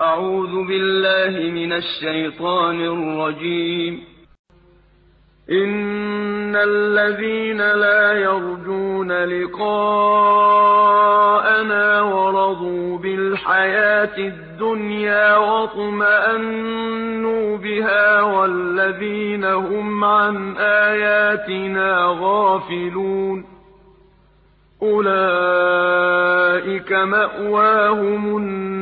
أعوذ بالله من الشيطان الرجيم. إن الذين لا يرجون لقاءنا ورضوا بالحياة الدنيا واطمأنوا بها والذين هم عن آياتنا غافلون. أولئك مأواهم النار.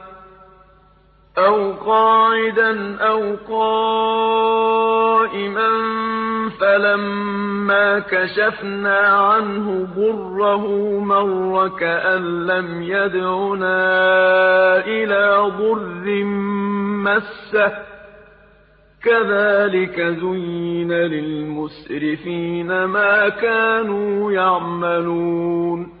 أَوْ قَاعِدًا أَوْ قَائِمًا فَلَمَّا كَشَفْنَا عَنْهُ ضُرَّهُ مَرَّ كَأَن لَّمْ يَدْعُنَا إِلَىٰ ضُرٍّ مَّسَّهُ ۚ كَذَٰلِكَ زُيِّنَ لِلْمُسْرِفِينَ مَا كَانُوا يَعْمَلُونَ